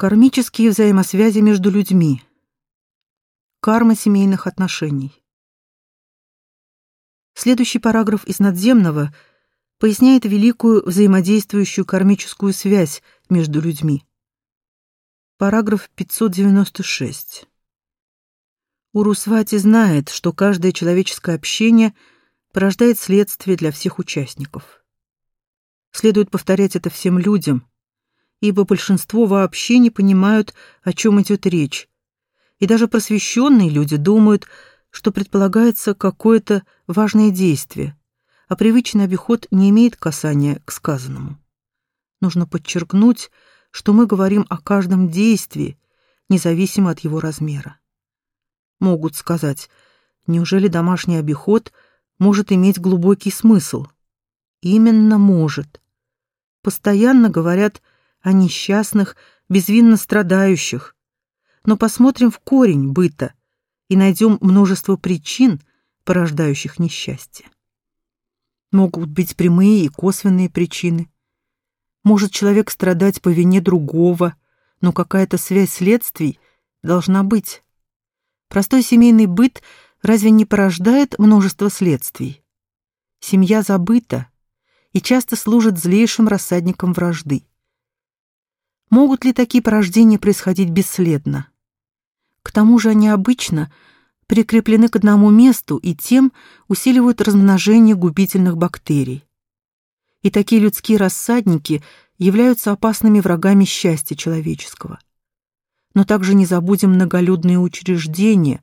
Кармические взаимосвязи между людьми. Карма семейных отношений. Следующий параграф из надземного поясняет великую взаимодействующую кармическую связь между людьми. Параграф 596. Урусвати знает, что каждое человеческое общение порождает следствие для всех участников. Следует повторять это всем людям, ибо большинство вообще не понимают, о чем идет речь. И даже просвещенные люди думают, что предполагается какое-то важное действие, а привычный обиход не имеет касания к сказанному. Нужно подчеркнуть, что мы говорим о каждом действии, независимо от его размера. Могут сказать, неужели домашний обиход может иметь глубокий смысл? Именно может. Постоянно говорят о несчастных, безвинно страдающих. Но посмотрим в корень быта и найдем множество причин, порождающих несчастье. Могут быть прямые и косвенные причины. Может человек страдать по вине другого, но какая-то связь следствий должна быть. Простой семейный быт разве не порождает множество следствий? Семья забыта и часто служит злейшим рассадником вражды. Могут ли такие порождения происходить бесследно? К тому же они обычно прикреплены к одному месту и тем усиливают размножение губительных бактерий. И такие людские рассадники являются опасными врагами счастья человеческого. Но также не забудем многолюдные учреждения,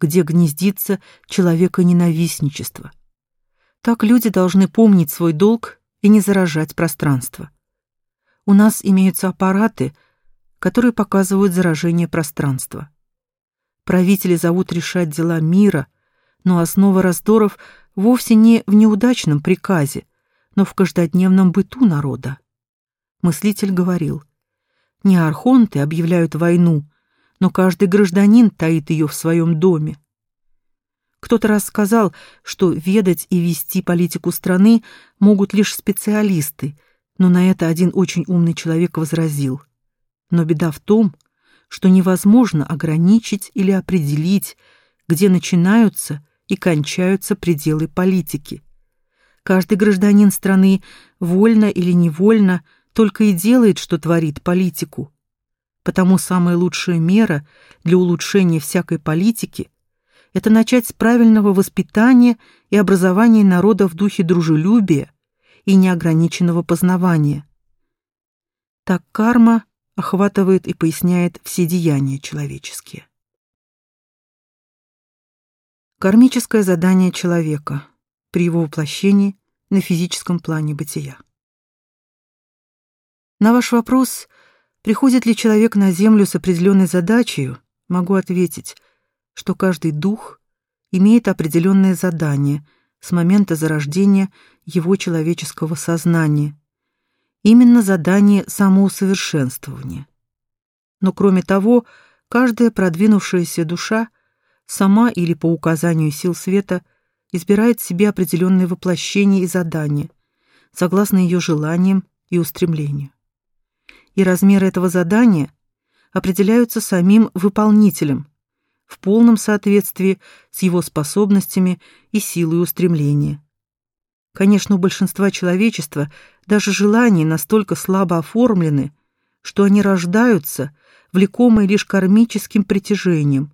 где гнездится человеконенавистничество. Так люди должны помнить свой долг и не заражать пространство. У нас имеются аппараты, которые показывают заражение пространства. Правители зовут решать дела мира, но основа раздоров вовсе не в неудачном приказе, но в каждодневном быту народа. Мыслитель говорил, не архонты объявляют войну, но каждый гражданин таит ее в своем доме. Кто-то раз сказал, что ведать и вести политику страны могут лишь специалисты, но на это один очень умный человек возразил. Но беда в том, что невозможно ограничить или определить, где начинаются и кончаются пределы политики. Каждый гражданин страны вольно или невольно только и делает, что творит политику. Потому самая лучшая мера для улучшения всякой политики – это начать с правильного воспитания и образования народа в духе дружелюбия, и неограниченного познавания. Так карма охватывает и поясняет все деяния человеческие. Кармическое задание человека при его воплощении на физическом плане бытия. На ваш вопрос, приходит ли человек на Землю с определенной задачей, могу ответить, что каждый дух имеет определенное задание — с момента зарождения его человеческого сознания. Именно задание самоусовершенствования. Но кроме того, каждая продвинувшаяся душа сама или по указанию сил света избирает себе определенные воплощения и задания, согласно ее желаниям и устремлению. И размеры этого задания определяются самим выполнителем, в полном соответствии с его способностями и силой устремления. Конечно, у большинства человечества даже желания настолько слабо оформлены, что они рождаются, влекомые лишь кармическим притяжением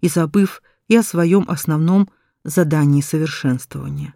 и забыв и о своем основном задании совершенствования.